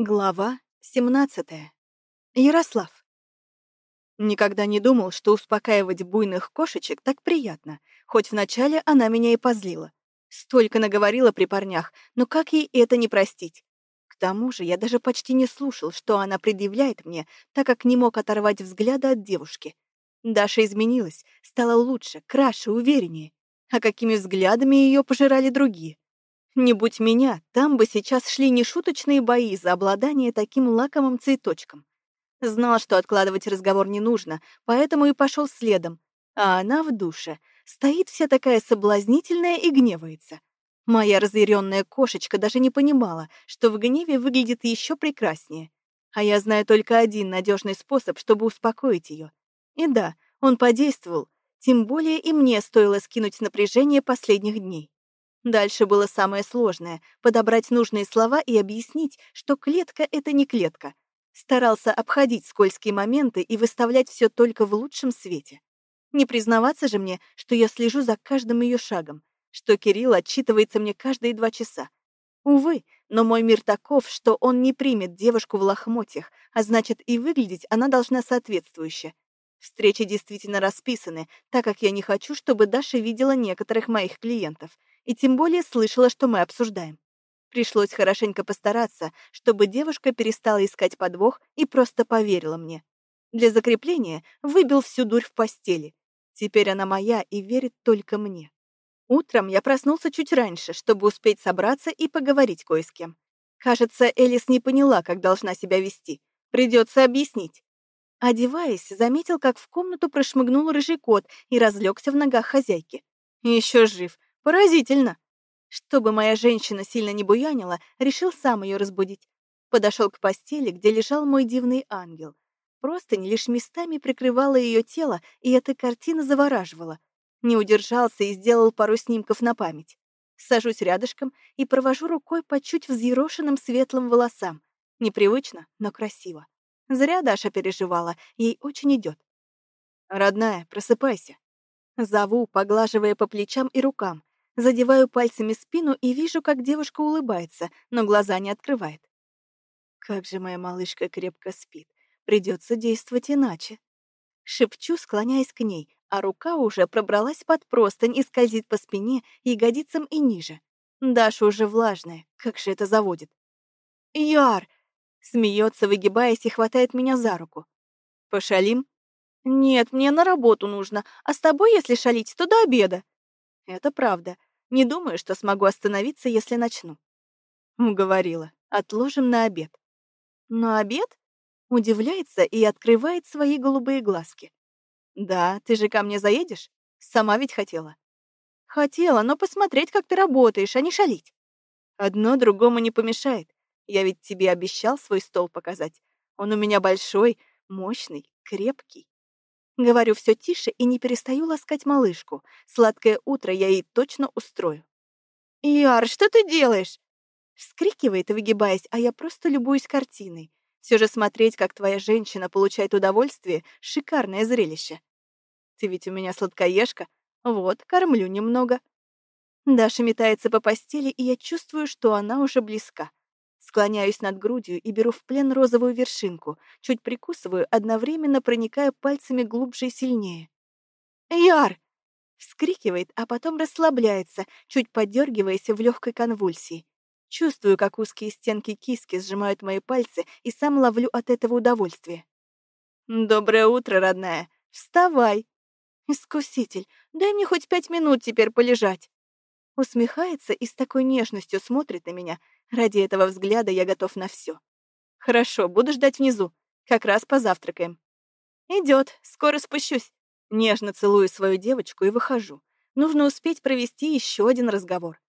Глава 17. Ярослав. Никогда не думал, что успокаивать буйных кошечек так приятно, хоть вначале она меня и позлила. Столько наговорила при парнях, но как ей это не простить? К тому же я даже почти не слушал, что она предъявляет мне, так как не мог оторвать взгляда от девушки. Даша изменилась, стала лучше, краше, увереннее. А какими взглядами ее пожирали другие? Не будь меня, там бы сейчас шли нешуточные бои за обладание таким лакомым цветочком. Знал, что откладывать разговор не нужно, поэтому и пошел следом. А она в душе стоит вся такая соблазнительная и гневается. Моя разъяренная кошечка даже не понимала, что в гневе выглядит еще прекраснее. А я знаю только один надежный способ, чтобы успокоить ее. И да, он подействовал, тем более и мне стоило скинуть напряжение последних дней. Дальше было самое сложное — подобрать нужные слова и объяснить, что клетка — это не клетка. Старался обходить скользкие моменты и выставлять все только в лучшем свете. Не признаваться же мне, что я слежу за каждым ее шагом, что Кирилл отчитывается мне каждые два часа. Увы, но мой мир таков, что он не примет девушку в лохмотьях, а значит, и выглядеть она должна соответствующе. Встречи действительно расписаны, так как я не хочу, чтобы Даша видела некоторых моих клиентов, и тем более слышала, что мы обсуждаем. Пришлось хорошенько постараться, чтобы девушка перестала искать подвох и просто поверила мне. Для закрепления выбил всю дурь в постели. Теперь она моя и верит только мне. Утром я проснулся чуть раньше, чтобы успеть собраться и поговорить кое с кем. Кажется, Элис не поняла, как должна себя вести. Придется объяснить. Одеваясь, заметил, как в комнату прошмыгнул рыжий кот и разлегся в ногах хозяйки. Еще жив, Поразительно. Чтобы моя женщина сильно не буянила, решил сам ее разбудить. Подошел к постели, где лежал мой дивный ангел. Просто не лишь местами прикрывала ее тело, и эта картина завораживала. Не удержался и сделал пару снимков на память. Сажусь рядышком и провожу рукой по чуть взъерошенным светлым волосам. Непривычно, но красиво. Зря Даша переживала, ей очень идет. «Родная, просыпайся». Зову, поглаживая по плечам и рукам. Задеваю пальцами спину и вижу, как девушка улыбается, но глаза не открывает. Как же моя малышка крепко спит. Придется действовать иначе. Шепчу, склоняясь к ней, а рука уже пробралась под простынь и скользит по спине, ягодицам и ниже. Даша уже влажная, как же это заводит. «Яр!» — смеется, выгибаясь и хватает меня за руку. «Пошалим?» «Нет, мне на работу нужно, а с тобой, если шалить, то до обеда». Это правда. Не думаю, что смогу остановиться, если начну. Уговорила. Отложим на обед. На обед? Удивляется и открывает свои голубые глазки. Да, ты же ко мне заедешь? Сама ведь хотела. Хотела, но посмотреть, как ты работаешь, а не шалить. Одно другому не помешает. Я ведь тебе обещал свой стол показать. Он у меня большой, мощный, крепкий. Говорю все тише и не перестаю ласкать малышку. Сладкое утро я ей точно устрою. «Яр, что ты делаешь?» Вскрикивает, выгибаясь, а я просто любуюсь картиной. Все же смотреть, как твоя женщина получает удовольствие, шикарное зрелище. Ты ведь у меня сладкоежка. Вот, кормлю немного. Даша метается по постели, и я чувствую, что она уже близка. Склоняюсь над грудью и беру в плен розовую вершинку, чуть прикусываю, одновременно проникая пальцами глубже и сильнее. «Яр!» — вскрикивает, а потом расслабляется, чуть подергиваясь в легкой конвульсии. Чувствую, как узкие стенки киски сжимают мои пальцы, и сам ловлю от этого удовольствие. «Доброе утро, родная! Вставай!» «Искуситель, дай мне хоть пять минут теперь полежать!» Усмехается и с такой нежностью смотрит на меня, Ради этого взгляда я готов на все. Хорошо, буду ждать внизу. Как раз позавтракаем. Идет, скоро спущусь. Нежно целую свою девочку и выхожу. Нужно успеть провести еще один разговор.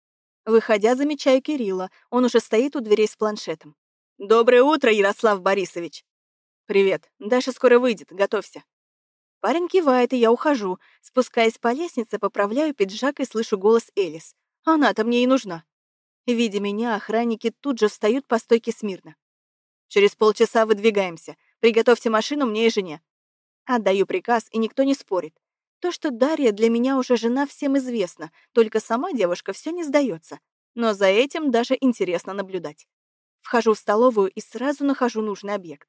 Выходя, замечаю Кирилла. Он уже стоит у дверей с планшетом. «Доброе утро, Ярослав Борисович!» «Привет. Даша скоро выйдет. Готовься». Парень кивает, и я ухожу. Спускаясь по лестнице, поправляю пиджак и слышу голос Элис. Она-то мне и нужна. Видя меня, охранники тут же встают по стойке смирно. «Через полчаса выдвигаемся. Приготовьте машину мне и жене». Отдаю приказ, и никто не спорит. То, что Дарья для меня уже жена, всем известно, только сама девушка все не сдается. Но за этим даже интересно наблюдать. Вхожу в столовую и сразу нахожу нужный объект.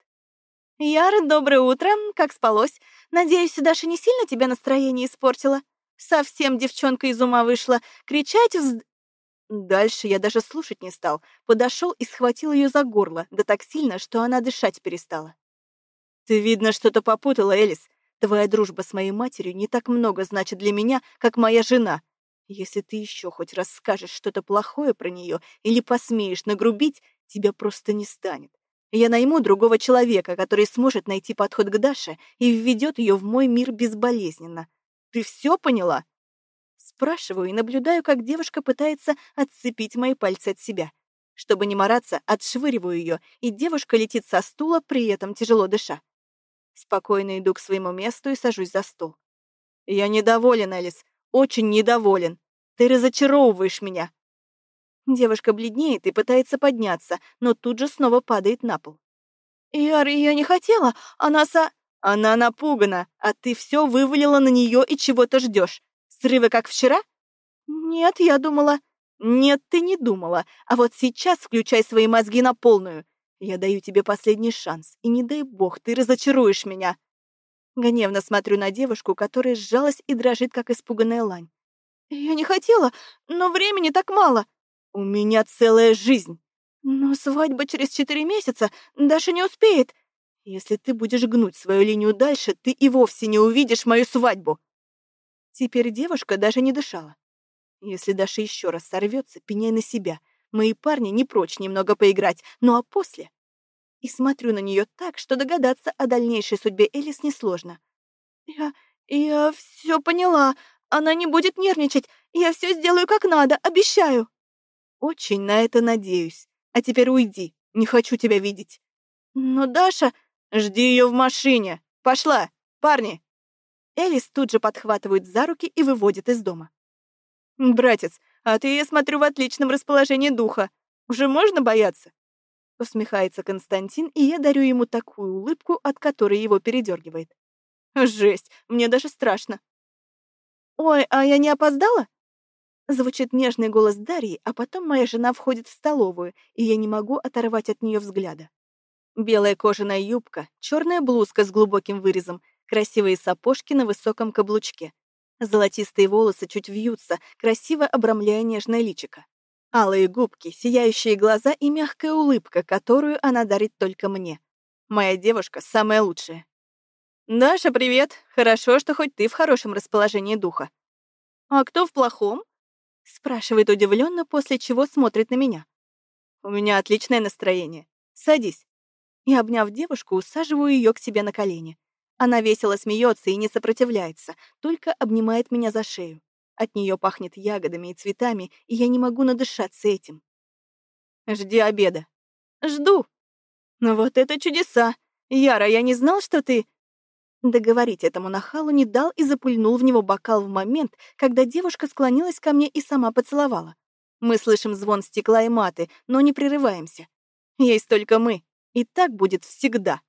«Яра, доброе утро. Как спалось? Надеюсь, Даша не сильно тебе настроение испортила? Совсем девчонка из ума вышла. Кричать вз...» Дальше я даже слушать не стал. Подошел и схватил ее за горло, да так сильно, что она дышать перестала. «Ты, видно, что-то попутала, Элис. Твоя дружба с моей матерью не так много значит для меня, как моя жена. Если ты еще хоть раз скажешь что-то плохое про нее или посмеешь нагрубить, тебя просто не станет. Я найму другого человека, который сможет найти подход к Даше и введет ее в мой мир безболезненно. Ты все поняла?» Спрашиваю и наблюдаю, как девушка пытается отцепить мои пальцы от себя. Чтобы не мараться, отшвыриваю ее, и девушка летит со стула, при этом тяжело дыша. Спокойно иду к своему месту и сажусь за стол. «Я недоволен, Элис, очень недоволен. Ты разочаровываешь меня. Девушка бледнеет и пытается подняться, но тут же снова падает на пол. «Яр, я не хотела, она со...» «Она напугана, а ты все вывалила на нее и чего-то ждешь. Срывы, как вчера?» «Нет, я думала...» «Нет, ты не думала, а вот сейчас включай свои мозги на полную. Я даю тебе последний шанс, и не дай бог, ты разочаруешь меня». Гневно смотрю на девушку, которая сжалась и дрожит, как испуганная лань. «Я не хотела, но времени так мало. У меня целая жизнь. Но свадьба через четыре месяца Даша не успеет. Если ты будешь гнуть свою линию дальше, ты и вовсе не увидишь мою свадьбу. Теперь девушка даже не дышала. Если Даша еще раз сорвется, пеняй на себя. Мои парни не прочь немного поиграть, ну а после... И смотрю на нее так, что догадаться о дальнейшей судьбе Элис несложно. Я... я все поняла. Она не будет нервничать. Я все сделаю как надо, обещаю. Очень на это надеюсь. А теперь уйди. Не хочу тебя видеть. Но Даша... Жди ее в машине. Пошла, парни. Элис тут же подхватывает за руки и выводит из дома. «Братец, а ты, я смотрю, в отличном расположении духа. Уже можно бояться?» Усмехается Константин, и я дарю ему такую улыбку, от которой его передергивает. «Жесть, мне даже страшно». «Ой, а я не опоздала?» Звучит нежный голос Дарьи, а потом моя жена входит в столовую, и я не могу оторвать от нее взгляда. Белая кожаная юбка, черная блузка с глубоким вырезом, красивые сапожки на высоком каблучке. Золотистые волосы чуть вьются, красиво обрамляя нежное личико. Алые губки, сияющие глаза и мягкая улыбка, которую она дарит только мне. Моя девушка самая лучшая. «Даша, привет! Хорошо, что хоть ты в хорошем расположении духа». «А кто в плохом?» Спрашивает удивленно, после чего смотрит на меня. У меня отличное настроение. Садись. И, обняв девушку, усаживаю ее к себе на колени. Она весело смеется и не сопротивляется, только обнимает меня за шею. От нее пахнет ягодами и цветами, и я не могу надышаться этим. Жди обеда. Жду. Ну вот это чудеса. Яра, я не знал, что ты... Договорить этому нахалу не дал и запульнул в него бокал в момент, когда девушка склонилась ко мне и сама поцеловала. Мы слышим звон стекла и маты, но не прерываемся. Есть только мы, и так будет всегда.